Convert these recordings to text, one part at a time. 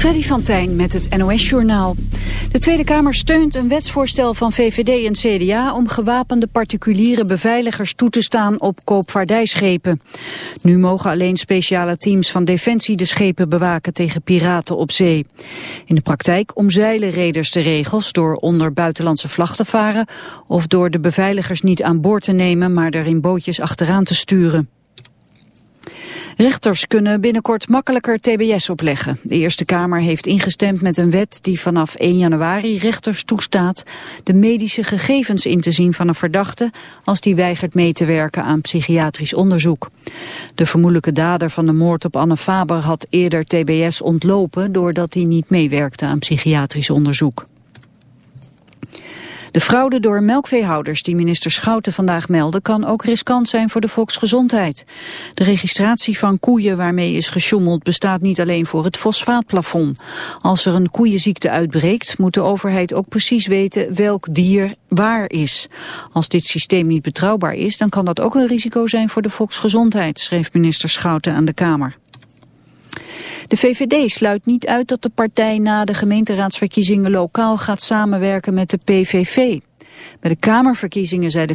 Freddy van Tijn met het NOS-journaal. De Tweede Kamer steunt een wetsvoorstel van VVD en CDA... om gewapende particuliere beveiligers toe te staan op koopvaardijschepen. Nu mogen alleen speciale teams van Defensie de schepen bewaken... tegen piraten op zee. In de praktijk omzeilen reders de regels... door onder buitenlandse vlag te varen... of door de beveiligers niet aan boord te nemen... maar er in bootjes achteraan te sturen. Rechters kunnen binnenkort makkelijker tbs opleggen. De Eerste Kamer heeft ingestemd met een wet die vanaf 1 januari rechters toestaat de medische gegevens in te zien van een verdachte als die weigert mee te werken aan psychiatrisch onderzoek. De vermoedelijke dader van de moord op Anne Faber had eerder tbs ontlopen doordat hij niet meewerkte aan psychiatrisch onderzoek. De fraude door melkveehouders die minister Schouten vandaag meldde... kan ook riskant zijn voor de volksgezondheid. De registratie van koeien waarmee is gesjommeld... bestaat niet alleen voor het fosfaatplafond. Als er een koeienziekte uitbreekt... moet de overheid ook precies weten welk dier waar is. Als dit systeem niet betrouwbaar is... dan kan dat ook een risico zijn voor de volksgezondheid... schreef minister Schouten aan de Kamer. De VVD sluit niet uit dat de partij na de gemeenteraadsverkiezingen lokaal gaat samenwerken met de PVV. Bij de Kamerverkiezingen zei de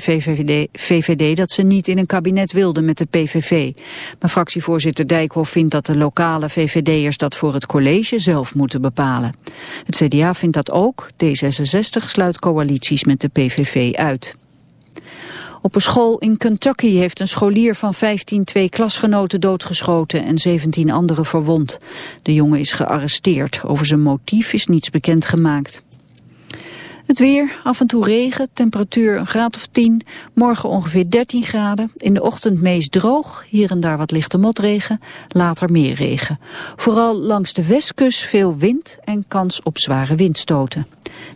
VVD, dat ze niet in een kabinet wilden met de PVV. Maar fractievoorzitter Dijkhoff vindt dat de lokale VVD'ers dat voor het college zelf moeten bepalen. Het CDA vindt dat ook. D66 sluit coalities met de PVV uit. Op een school in Kentucky heeft een scholier van 15 twee klasgenoten doodgeschoten en 17 anderen verwond. De jongen is gearresteerd. Over zijn motief is niets bekend gemaakt. Het weer, af en toe regen, temperatuur een graad of 10, morgen ongeveer 13 graden. In de ochtend meest droog, hier en daar wat lichte motregen, later meer regen. Vooral langs de westkust veel wind en kans op zware windstoten.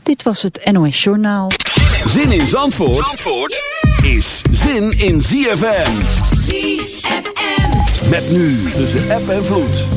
Dit was het NOS Journaal. Zin in Zandvoort, Zandvoort is zin in ZFM. ZFM. Met nu tussen app en vloed.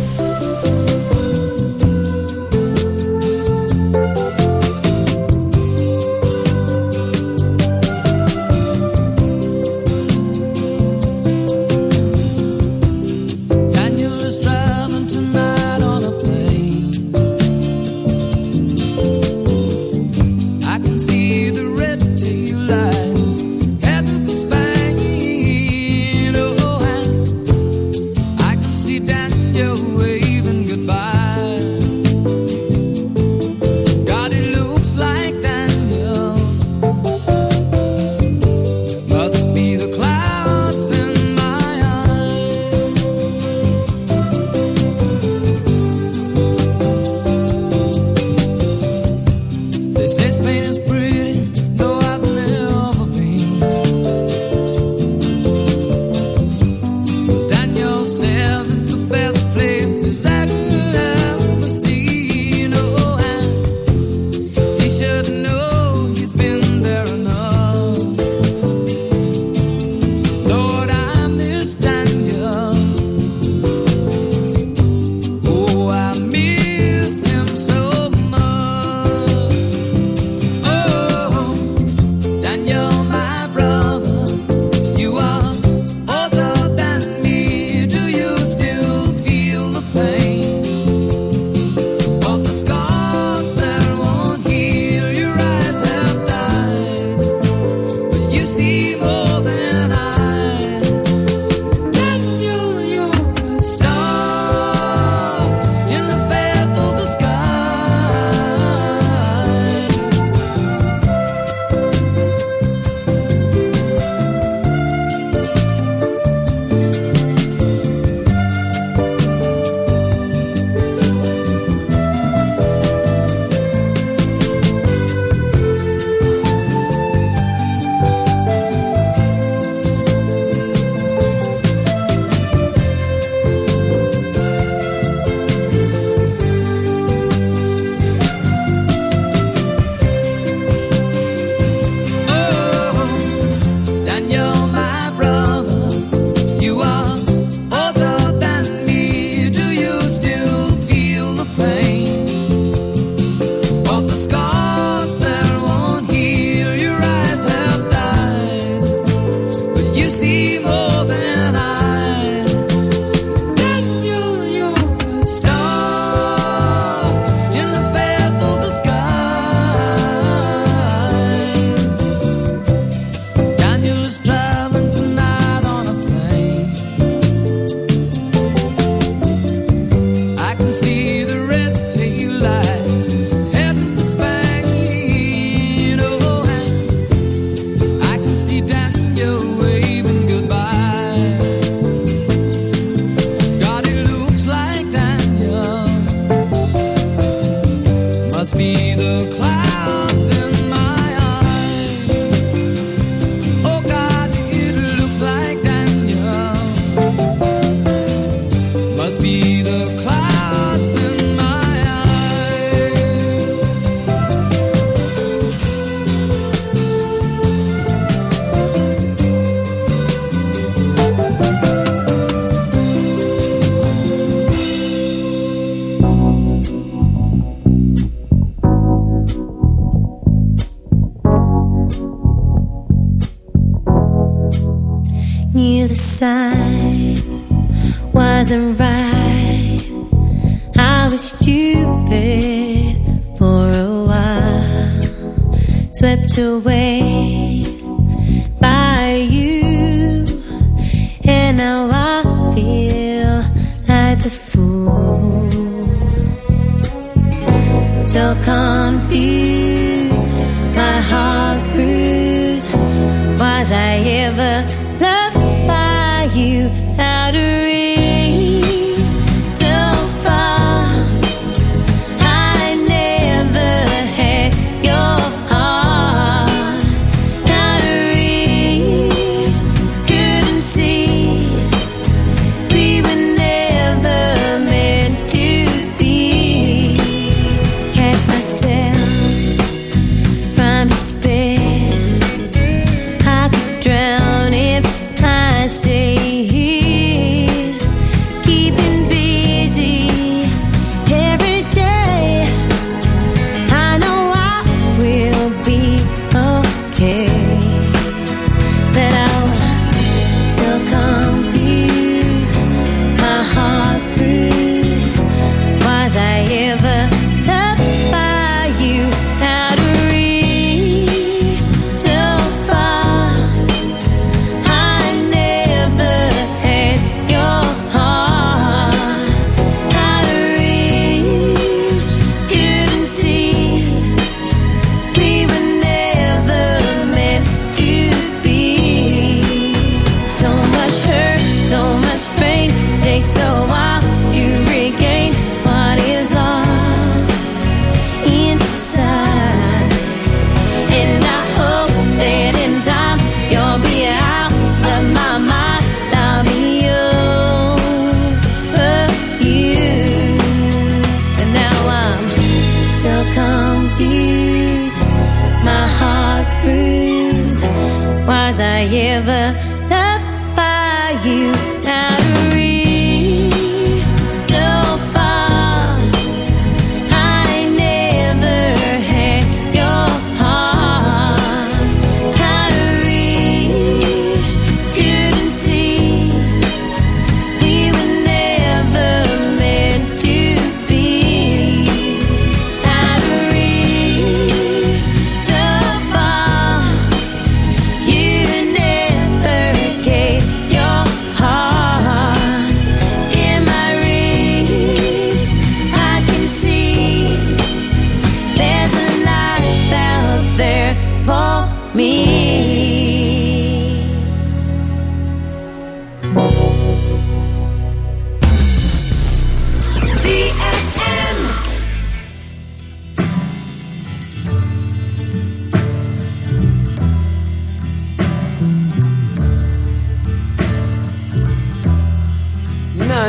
While, swept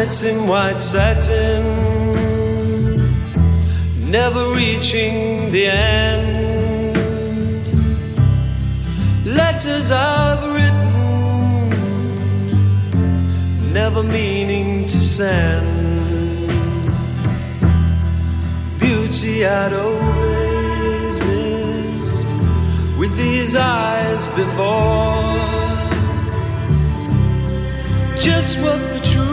nights in white satin, never reaching the end. Letters I've written, never meaning to send. Beauty I'd always missed with these eyes before. Just what the truth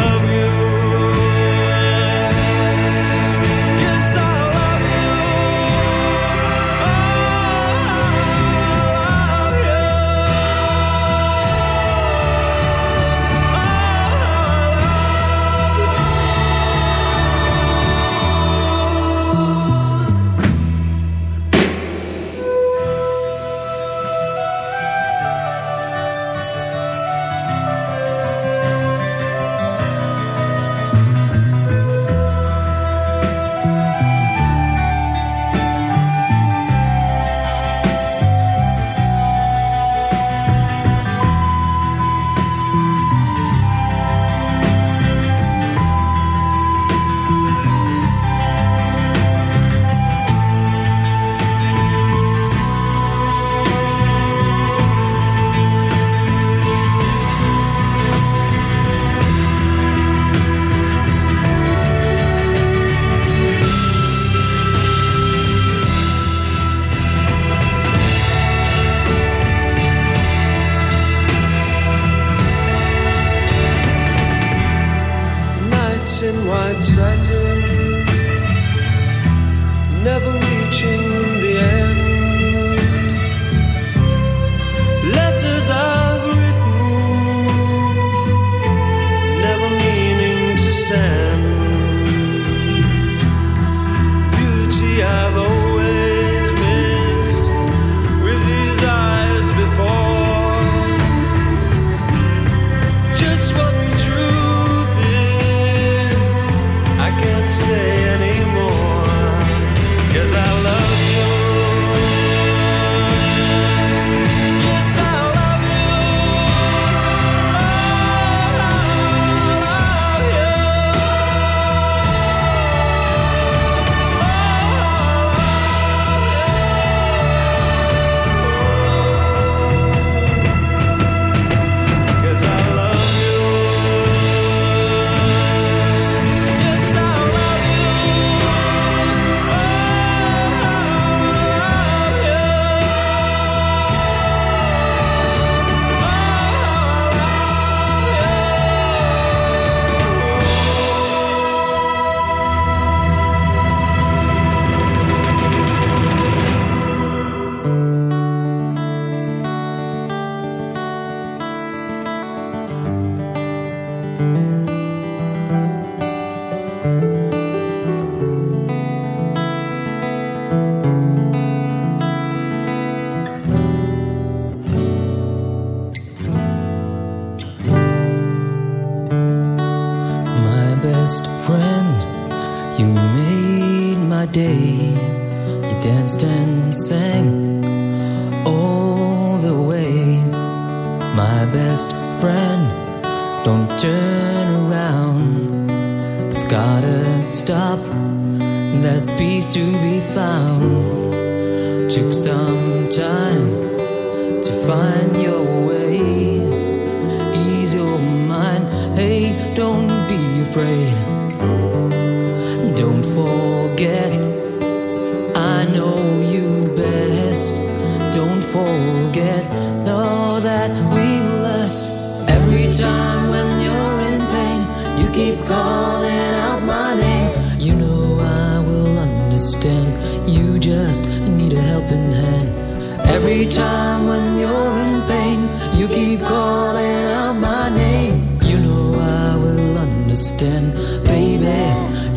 baby.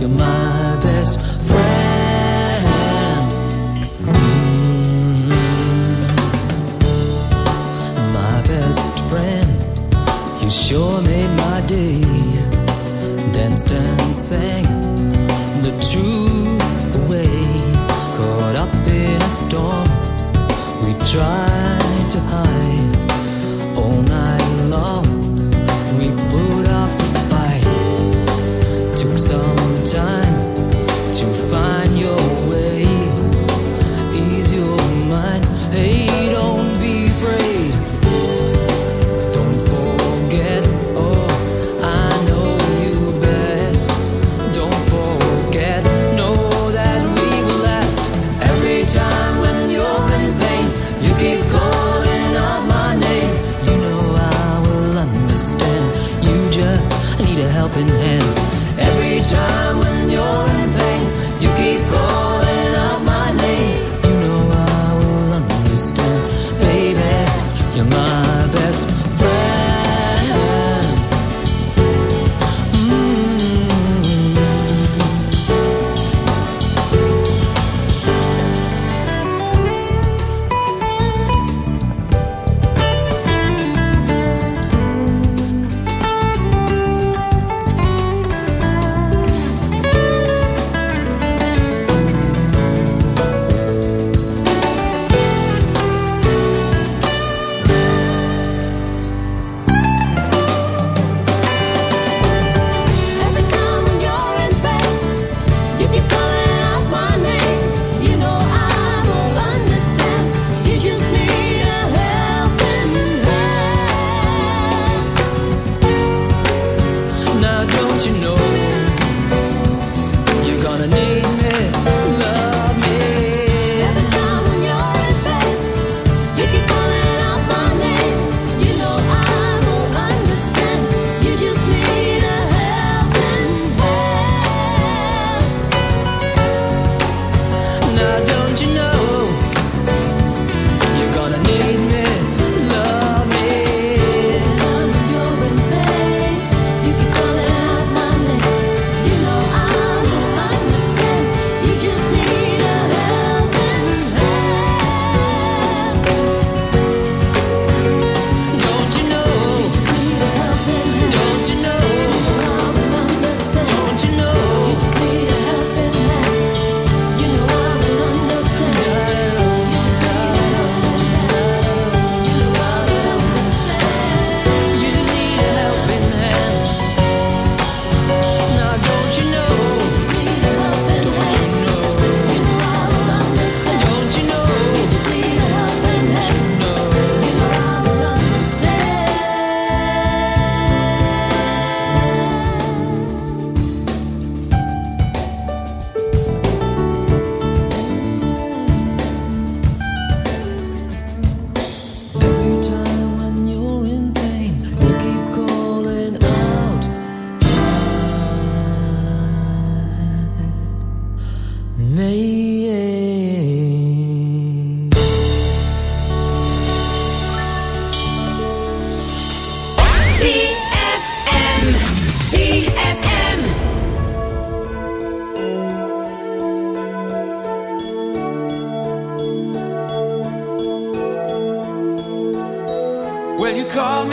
You're my best friend. Mm. My best friend, you sure made my day. Danced and sang the true way. Caught up in a storm, we tried.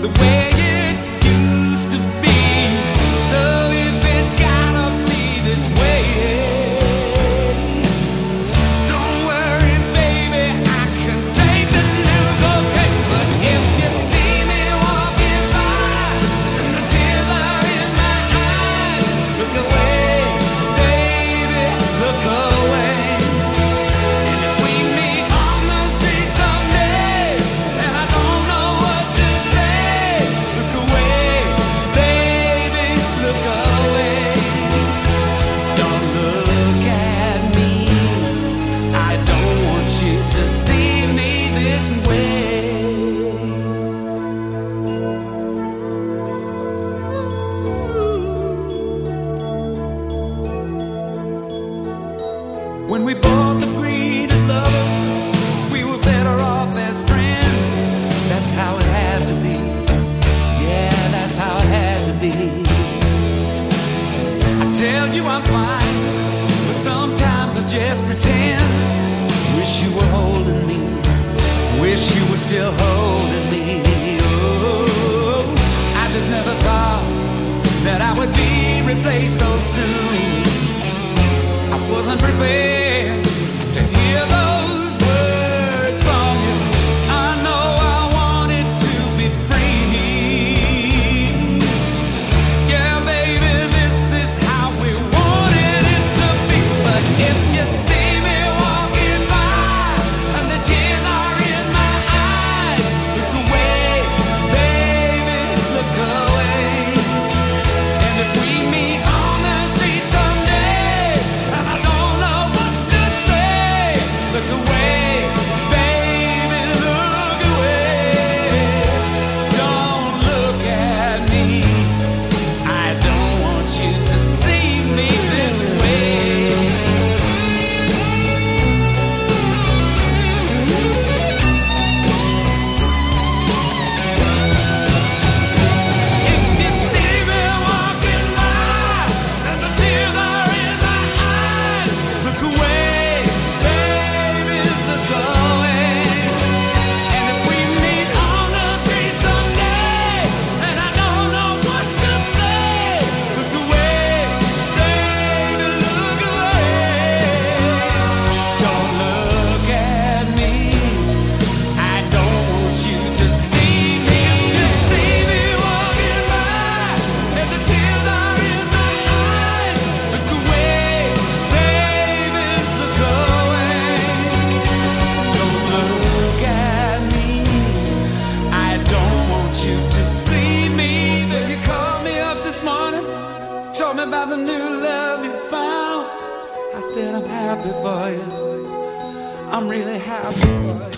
the way wish you were still holding me. Oh, I just never thought that I would be replaced so soon. I wasn't prepared. about the new love you found. I said, I'm happy for you. I'm really happy for you.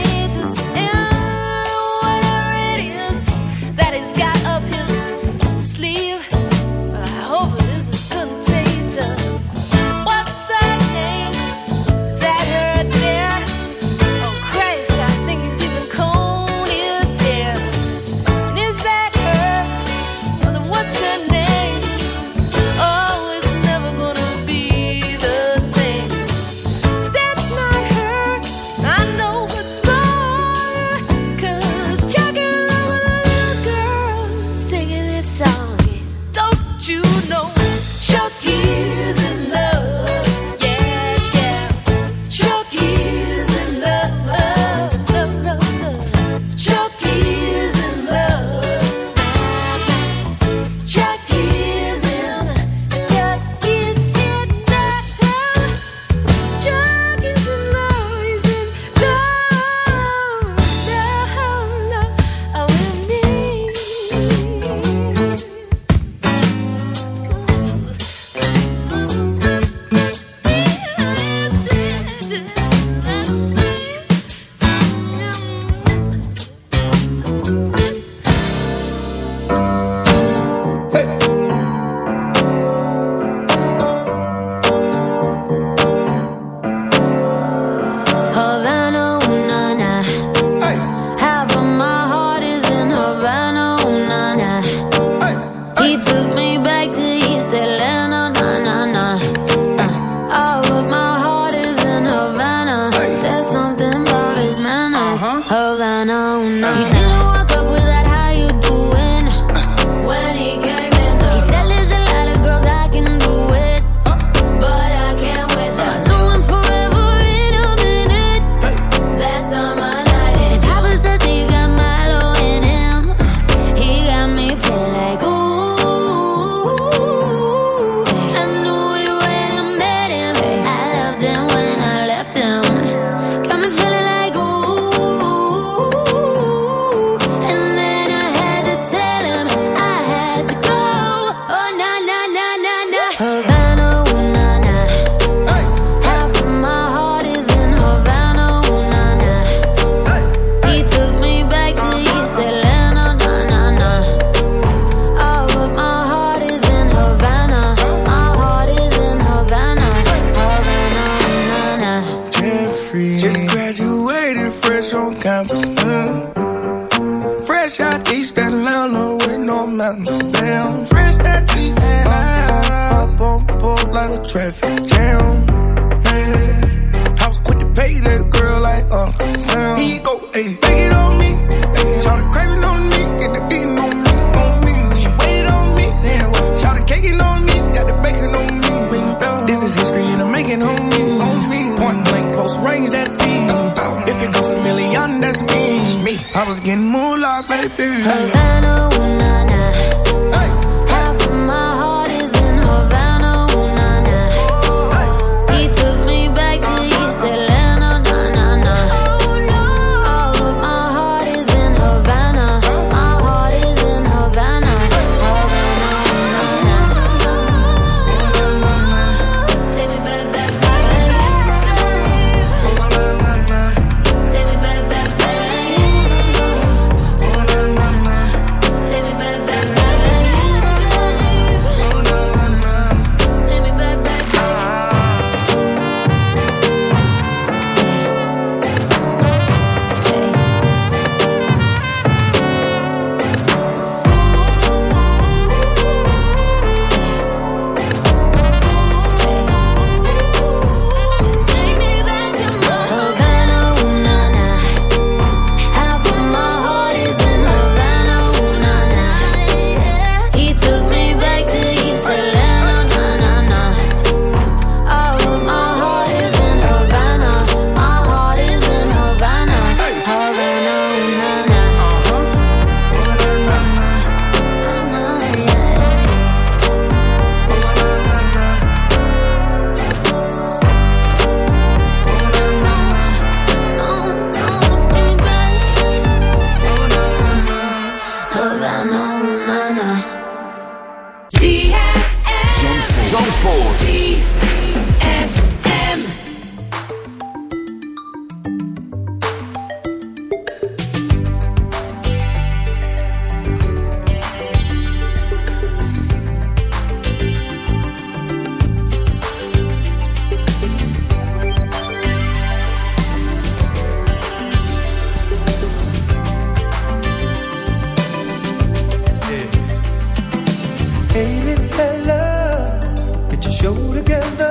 show together.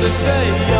to stay.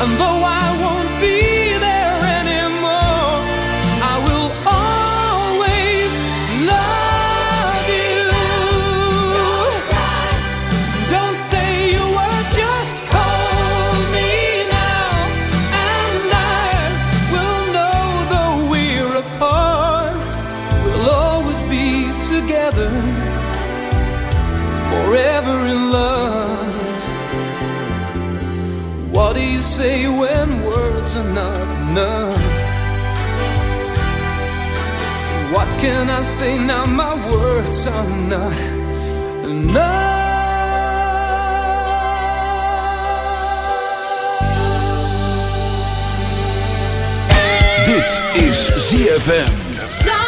And though I can I say now my words are not enough Dit is ZFM.